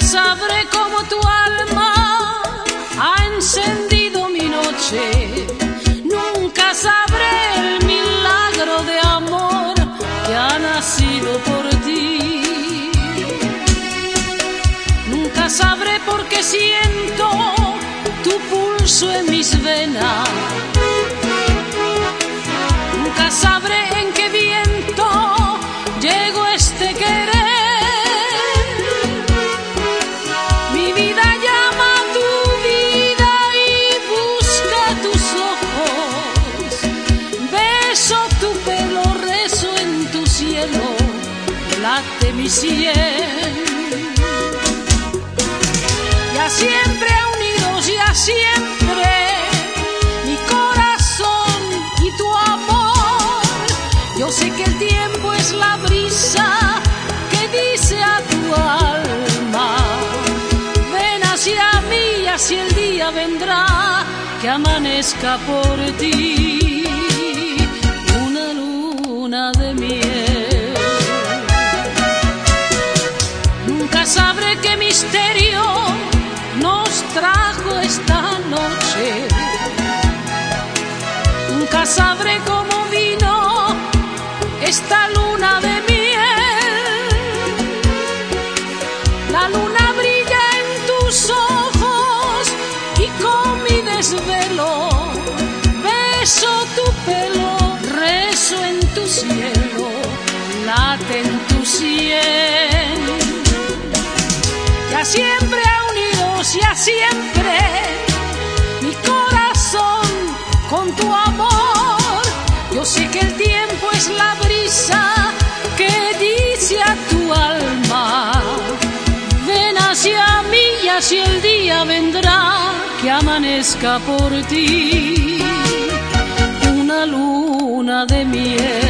sabré cómo tu alma ha encendido mi noche. Nunca sabré el milagro de amor que ha nacido por ti. Nunca sabré por qué siento tu pulso en mis venas. Late mi sien. Ya siempre unidos, ya siempre mi corazón y tu amor. Yo sé que el tiempo es la brisa que dice a tu alma, ven hacia mí así el día vendrá que amanezca por ti Nunca sabré qué misterio nos trajo esta noche. Nunca sabré cómo vino esta luna de miel. La luna brilla en tus ojos y con mi desvelo beso tu pelo, rezo en tu cielo, late en tu sien. Siempre unidos, ya siempre mi corazón con tu amor. Yo sé que el tiempo es la brisa que dice a tu alma, ven hacia mí y el día vendrá que amanezca por ti una luna de miel.